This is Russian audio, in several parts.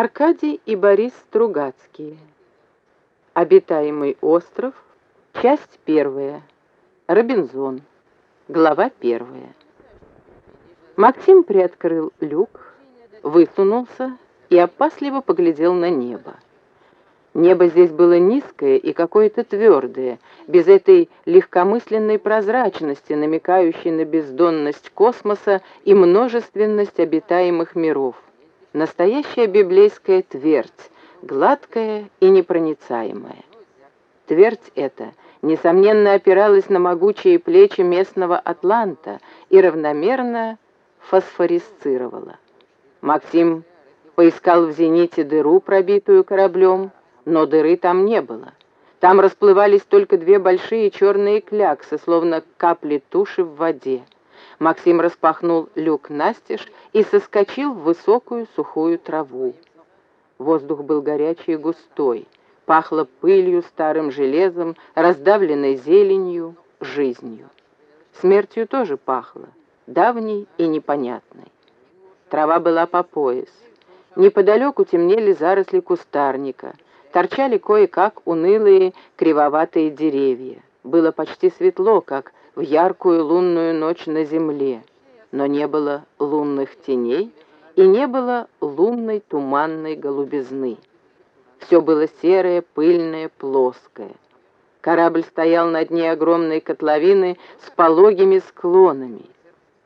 Аркадий и Борис Стругацкие. Обитаемый остров. Часть первая. Робинзон. Глава первая. Максим приоткрыл люк, высунулся и опасливо поглядел на небо. Небо здесь было низкое и какое-то твердое, без этой легкомысленной прозрачности, намекающей на бездонность космоса и множественность обитаемых миров. Настоящая библейская твердь, гладкая и непроницаемая. Твердь эта, несомненно, опиралась на могучие плечи местного Атланта и равномерно фосфорисцировала. Максим поискал в зените дыру, пробитую кораблем, но дыры там не было. Там расплывались только две большие черные кляксы, словно капли туши в воде. Максим распахнул люк настежь и соскочил в высокую сухую траву. Воздух был горячий и густой, пахло пылью, старым железом, раздавленной зеленью, жизнью. Смертью тоже пахло, давней и непонятной. Трава была по пояс. Неподалеку темнели заросли кустарника, торчали кое-как унылые кривоватые деревья. Было почти светло, как в яркую лунную ночь на земле, но не было лунных теней и не было лунной туманной голубизны. Все было серое, пыльное, плоское. Корабль стоял на дне огромной котловины с пологими склонами.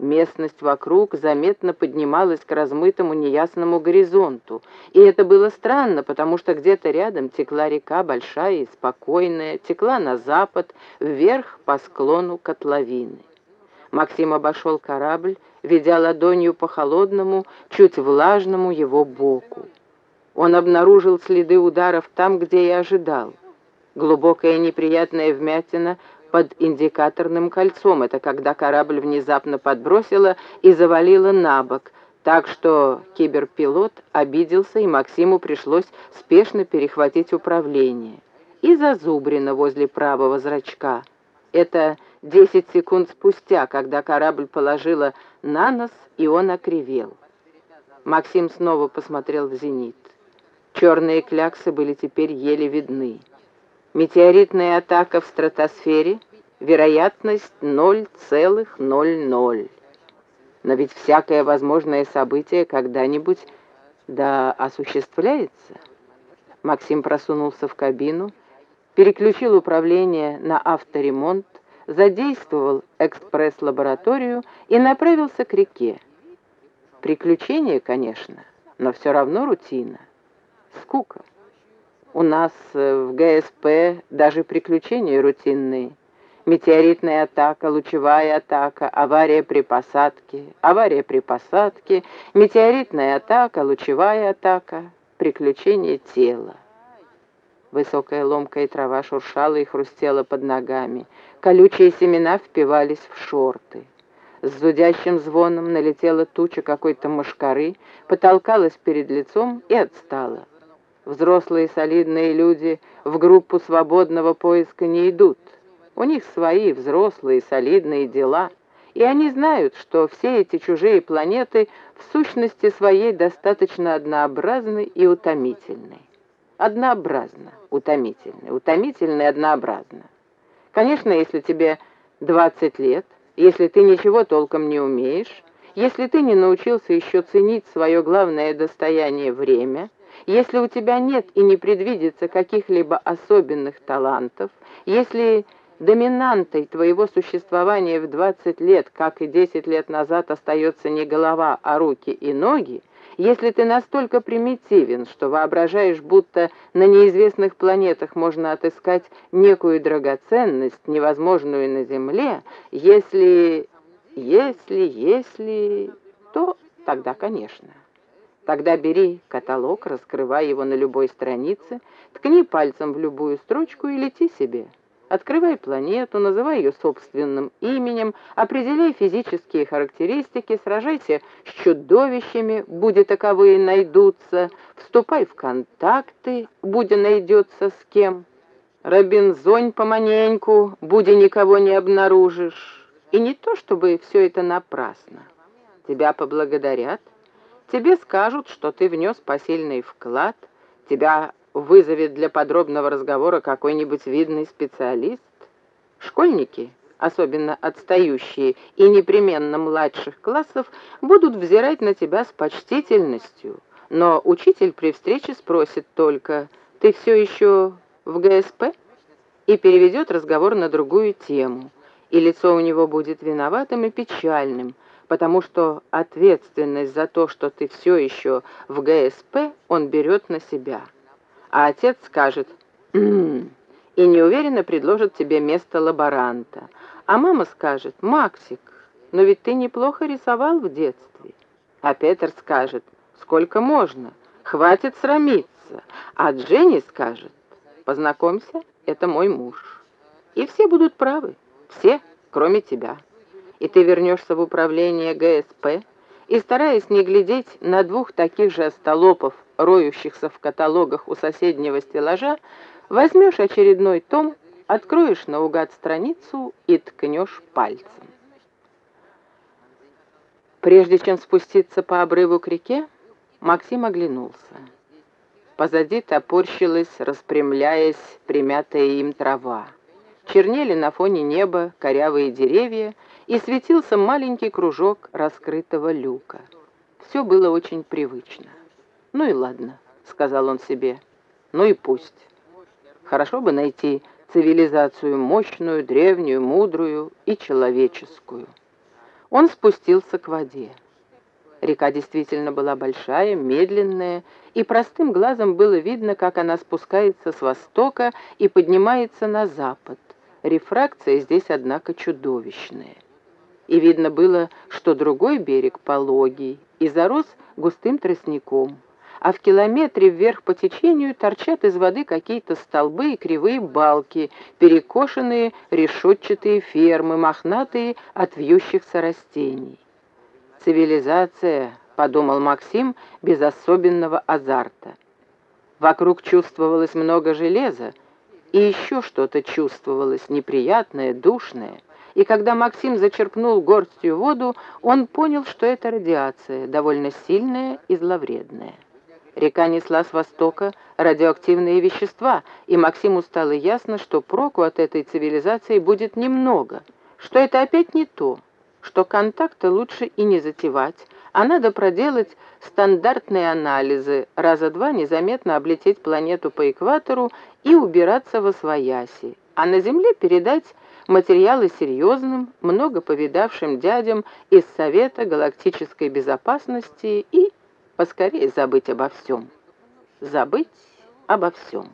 Местность вокруг заметно поднималась к размытому неясному горизонту, и это было странно, потому что где-то рядом текла река большая и спокойная, текла на запад, вверх по склону котловины. Максим обошел корабль, ведя ладонью по холодному, чуть влажному его боку. Он обнаружил следы ударов там, где и ожидал. Глубокая неприятная вмятина под индикаторным кольцом. Это когда корабль внезапно подбросило и завалило на бок, так что киберпилот обиделся, и Максиму пришлось спешно перехватить управление. И зазубрено возле правого зрачка. Это 10 секунд спустя, когда корабль положила на нос, и он окривел. Максим снова посмотрел в зенит. Черные кляксы были теперь еле видны. Метеоритная атака в стратосфере, вероятность 0,00. Но ведь всякое возможное событие когда-нибудь да осуществляется. Максим просунулся в кабину, переключил управление на авторемонт, задействовал экспресс-лабораторию и направился к реке. Приключения, конечно, но все равно рутина. Скука. У нас э, в ГСП даже приключения рутинные. Метеоритная атака, лучевая атака, авария при посадке, авария при посадке, метеоритная атака, лучевая атака, приключение тела. Высокая ломкая трава шуршала и хрустела под ногами. Колючие семена впивались в шорты. С зудящим звоном налетела туча какой-то мошкары, потолкалась перед лицом и отстала. Взрослые солидные люди в группу свободного поиска не идут. У них свои взрослые солидные дела, и они знают, что все эти чужие планеты в сущности своей достаточно однообразны и утомительны. Однообразно, утомительно, утомительно и однообразно. Конечно, если тебе 20 лет, если ты ничего толком не умеешь, если ты не научился еще ценить свое главное достояние время – если у тебя нет и не предвидится каких-либо особенных талантов, если доминантой твоего существования в 20 лет, как и 10 лет назад, остается не голова, а руки и ноги, если ты настолько примитивен, что воображаешь, будто на неизвестных планетах можно отыскать некую драгоценность, невозможную на Земле, если... если... если... то тогда, конечно. Тогда бери каталог, раскрывай его на любой странице, ткни пальцем в любую строчку и лети себе. Открывай планету, называй ее собственным именем, определяй физические характеристики, сражайся с чудовищами, будь таковые найдутся, вступай в контакты, будь найдется с кем. Робинзонь поманеньку, будь никого не обнаружишь. И не то, чтобы все это напрасно. Тебя поблагодарят, Тебе скажут, что ты внес посильный вклад, тебя вызовет для подробного разговора какой-нибудь видный специалист. Школьники, особенно отстающие и непременно младших классов, будут взирать на тебя с почтительностью, но учитель при встрече спросит только «Ты все еще в ГСП?» и переведет разговор на другую тему, и лицо у него будет виноватым и печальным, потому что ответственность за то, что ты все еще в ГСП, он берет на себя. А отец скажет «М-м-м» и неуверенно предложит тебе место лаборанта. А мама скажет «Максик, но ведь ты неплохо рисовал в детстве». А Петр скажет «Сколько можно? Хватит срамиться». А Дженни скажет «Познакомься, это мой муж». И все будут правы, все, кроме тебя и ты вернешься в управление ГСП, и, стараясь не глядеть на двух таких же остолопов, роющихся в каталогах у соседнего стеллажа, возьмешь очередной том, откроешь наугад страницу и ткнешь пальцем. Прежде чем спуститься по обрыву к реке, Максим оглянулся. Позади топорщилась, распрямляясь, примятая им трава. Чернели на фоне неба корявые деревья, и светился маленький кружок раскрытого люка. Все было очень привычно. «Ну и ладно», — сказал он себе, — «ну и пусть. Хорошо бы найти цивилизацию мощную, древнюю, мудрую и человеческую». Он спустился к воде. Река действительно была большая, медленная, и простым глазом было видно, как она спускается с востока и поднимается на запад. Рефракция здесь, однако, чудовищная и видно было, что другой берег пологий и зарос густым тростником, а в километре вверх по течению торчат из воды какие-то столбы и кривые балки, перекошенные решетчатые фермы, мохнатые от вьющихся растений. «Цивилизация», — подумал Максим без особенного азарта. Вокруг чувствовалось много железа, и еще что-то чувствовалось неприятное, душное — и когда Максим зачерпнул горстью воду, он понял, что это радиация, довольно сильная и зловредная. Река несла с востока радиоактивные вещества, и Максиму стало ясно, что проку от этой цивилизации будет немного, что это опять не то, что контакты лучше и не затевать, а надо проделать стандартные анализы, раза два незаметно облететь планету по экватору и убираться во свояси, а на Земле передать материалы серьезным, много повидавшим дядям из Совета галактической безопасности и поскорее забыть обо всем. Забыть обо всем.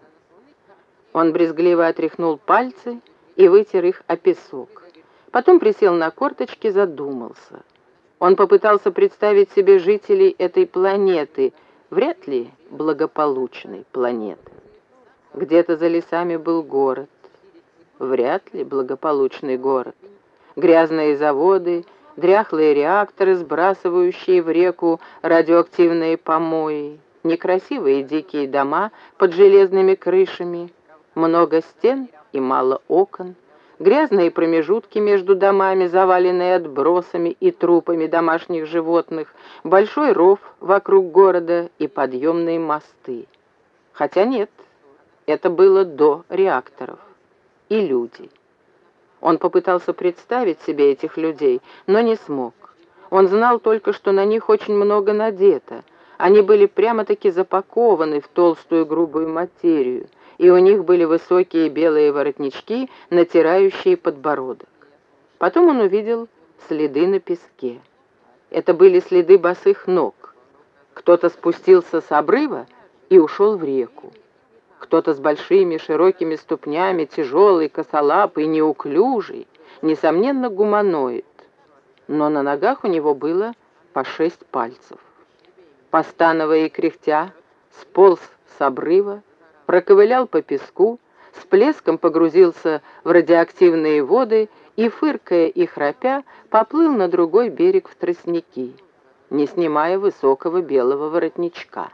Он брезгливо отряхнул пальцы и вытер их о песок. Потом присел на корточки, задумался. Он попытался представить себе жителей этой планеты, вряд ли благополучной планеты. Где-то за лесами был город, Вряд ли благополучный город. Грязные заводы, дряхлые реакторы, сбрасывающие в реку радиоактивные помои, некрасивые дикие дома под железными крышами, много стен и мало окон, грязные промежутки между домами, заваленные отбросами и трупами домашних животных, большой ров вокруг города и подъемные мосты. Хотя нет, это было до реакторов и люди. Он попытался представить себе этих людей, но не смог. Он знал только, что на них очень много надето. Они были прямо-таки запакованы в толстую грубую материю, и у них были высокие белые воротнички, натирающие подбородок. Потом он увидел следы на песке. Это были следы босых ног. Кто-то спустился с обрыва и ушел в реку. Кто-то с большими широкими ступнями, тяжелый, косолапый, неуклюжий, несомненно, гуманоид. Но на ногах у него было по шесть пальцев. Постановая и кряхтя, сполз с обрыва, проковылял по песку, с плеском погрузился в радиоактивные воды и, фыркая и храпя, поплыл на другой берег в тростники, не снимая высокого белого воротничка.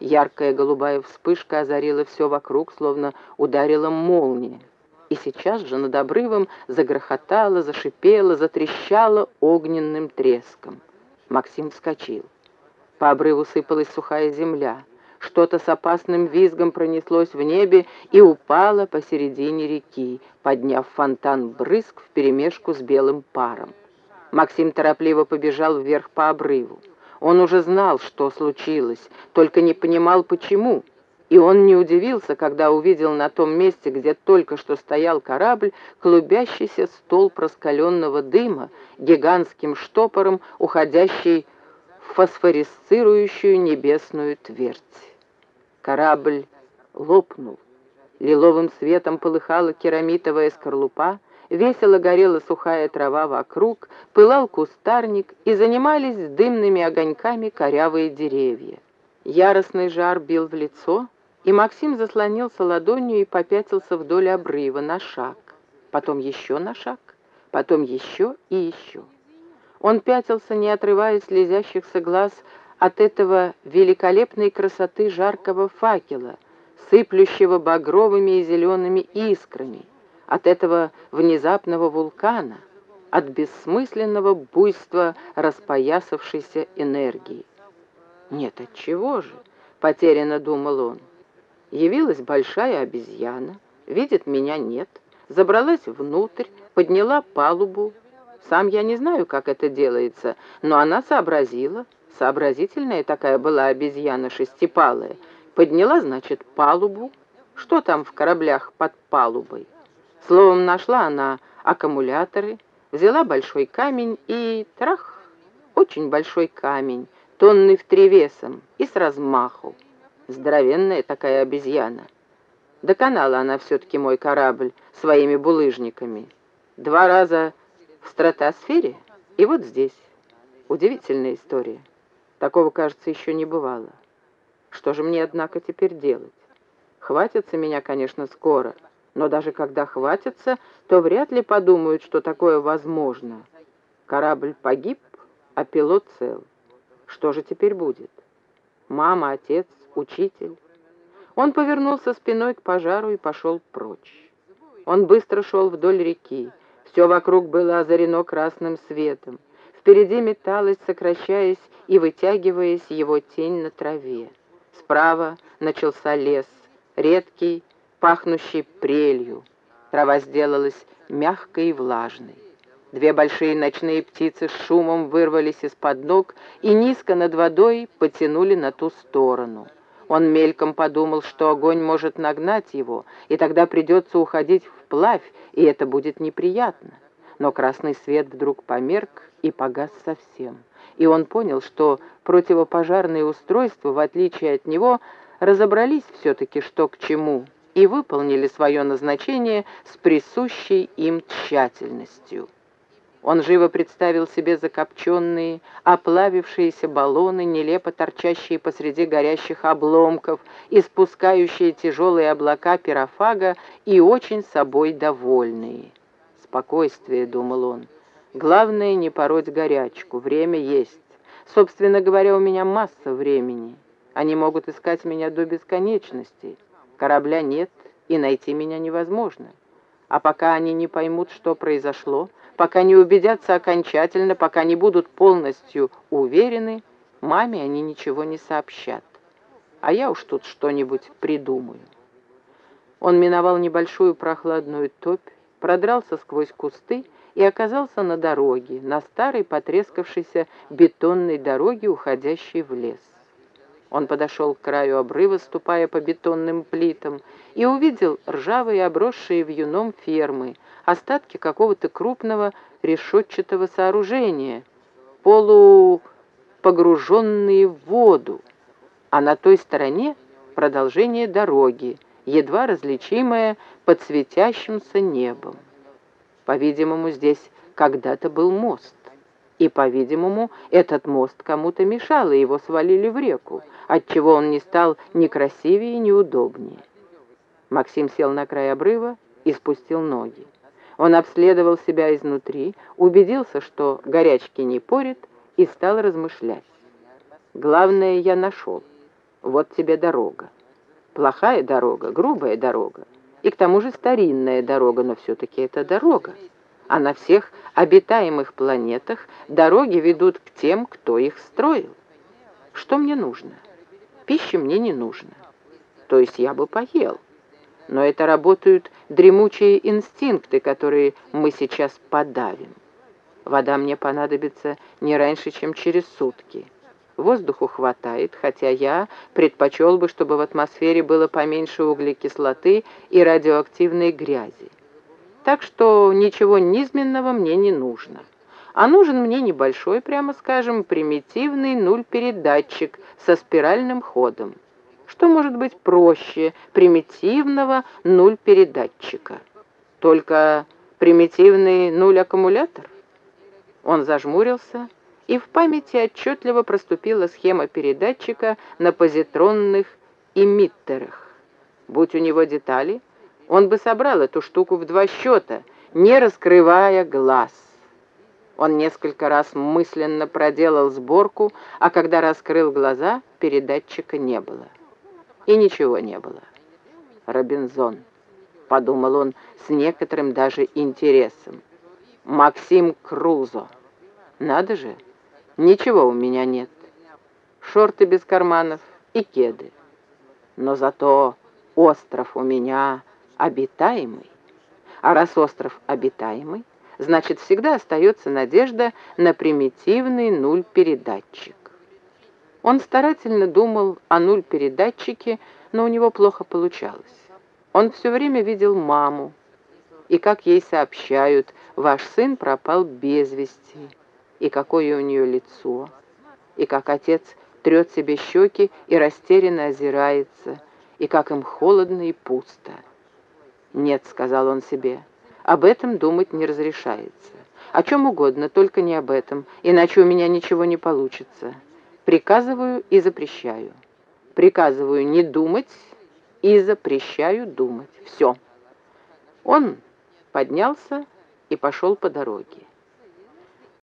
Яркая голубая вспышка озарила все вокруг, словно ударила молния. И сейчас же над обрывом загрохотало, зашипело, затрещало огненным треском. Максим вскочил. По обрыву сыпалась сухая земля. Что-то с опасным визгом пронеслось в небе и упало посередине реки, подняв фонтан брызг вперемешку с белым паром. Максим торопливо побежал вверх по обрыву. Он уже знал, что случилось, только не понимал, почему. И он не удивился, когда увидел на том месте, где только что стоял корабль, клубящийся столб раскаленного дыма, гигантским штопором, уходящий в фосфорисцирующую небесную твердь. Корабль лопнул. Лиловым светом полыхала керамитовая скорлупа, весело горела сухая трава вокруг, пылал кустарник, и занимались дымными огоньками корявые деревья. Яростный жар бил в лицо, и Максим заслонился ладонью и попятился вдоль обрыва на шаг, потом еще на шаг, потом еще и еще. Он пятился, не отрывая слезящихся глаз от этого великолепной красоты жаркого факела, сыплющего багровыми и зелеными искрами, от этого внезапного вулкана, от бессмысленного буйства распоясавшейся энергии. «Нет, от чего же?» — потерянно думал он. Явилась большая обезьяна, видит, меня нет, забралась внутрь, подняла палубу. Сам я не знаю, как это делается, но она сообразила, Сообразительная такая была обезьяна шестипалая. Подняла, значит, палубу. Что там в кораблях под палубой? Словом, нашла она аккумуляторы, взяла большой камень и трах, очень большой камень, тонны в три весом и с размаху. Здоровенная такая обезьяна. Доконала она все-таки мой корабль своими булыжниками. Два раза в стратосфере и вот здесь. Удивительная история. Такого, кажется, еще не бывало. Что же мне, однако, теперь делать? Хватятся меня, конечно, скоро, но даже когда хватятся, то вряд ли подумают, что такое возможно. Корабль погиб, а пилот цел. Что же теперь будет? Мама, отец, учитель? Он повернулся спиной к пожару и пошел прочь. Он быстро шел вдоль реки. Все вокруг было озарено красным светом. Впереди металась, сокращаясь и вытягиваясь его тень на траве. Справа начался лес, редкий, пахнущий прелью. Трава сделалась мягкой и влажной. Две большие ночные птицы с шумом вырвались из-под ног и низко над водой потянули на ту сторону. Он мельком подумал, что огонь может нагнать его, и тогда придется уходить вплавь, и это будет неприятно. Но красный свет вдруг померк и погас совсем. И он понял, что противопожарные устройства, в отличие от него, разобрались все-таки, что к чему, и выполнили свое назначение с присущей им тщательностью. Он живо представил себе закопченные, оплавившиеся баллоны, нелепо торчащие посреди горящих обломков, испускающие тяжелые облака пирофага и очень собой довольные спокойствие», — думал он. «Главное не пороть горячку, время есть. Собственно говоря, у меня масса времени. Они могут искать меня до бесконечности. Корабля нет, и найти меня невозможно. А пока они не поймут, что произошло, пока не убедятся окончательно, пока не будут полностью уверены, маме они ничего не сообщат. А я уж тут что-нибудь придумаю». Он миновал небольшую прохладную топь, продрался сквозь кусты и оказался на дороге, на старой потрескавшейся бетонной дороге, уходящей в лес. Он подошел к краю обрыва, ступая по бетонным плитам, и увидел ржавые, обросшие вьюном фермы, остатки какого-то крупного решетчатого сооружения, полупогруженные в воду, а на той стороне продолжение дороги, едва различимое под светящимся небом. По-видимому, здесь когда-то был мост. И, по-видимому, этот мост кому-то мешал, и его свалили в реку, отчего он не стал ни красивее, ни удобнее. Максим сел на край обрыва и спустил ноги. Он обследовал себя изнутри, убедился, что горячки не порит, и стал размышлять. «Главное я нашел. Вот тебе дорога. Плохая дорога, грубая дорога, и к тому же старинная дорога, но все-таки это дорога. А на всех обитаемых планетах дороги ведут к тем, кто их строил. Что мне нужно? Пищи мне не нужно. То есть я бы поел. Но это работают дремучие инстинкты, которые мы сейчас подавим. Вода мне понадобится не раньше, чем через сутки. Воздуху хватает, хотя я предпочел бы, чтобы в атмосфере было поменьше углекислоты и радиоактивной грязи. Так что ничего низменного мне не нужно. А нужен мне небольшой, прямо скажем, примитивный нуль-передатчик со спиральным ходом. Что может быть проще примитивного нуль-передатчика? Только примитивный нуль-аккумулятор? Он зажмурился, и в памяти отчетливо проступила схема передатчика на позитронных эмиттерах. Будь у него детали, он бы собрал эту штуку в два счета, не раскрывая глаз. Он несколько раз мысленно проделал сборку, а когда раскрыл глаза, передатчика не было. И ничего не было. «Робинзон», — подумал он с некоторым даже интересом. «Максим Крузо. Надо же, ничего у меня нет. Шорты без карманов и кеды. Но зато остров у меня обитаемый. А раз остров обитаемый, значит, всегда остается надежда на примитивный нуль-передатчик. Он старательно думал о нуль-передатчике, но у него плохо получалось. Он все время видел маму, и, как ей сообщают, ваш сын пропал без вести, и какое у нее лицо, и как отец трет себе щеки и растерянно озирается, и как им холодно и пусто. «Нет», — сказал он себе, — «об этом думать не разрешается. О чем угодно, только не об этом, иначе у меня ничего не получится. Приказываю и запрещаю. Приказываю не думать и запрещаю думать. Все». Он поднялся и пошел по дороге.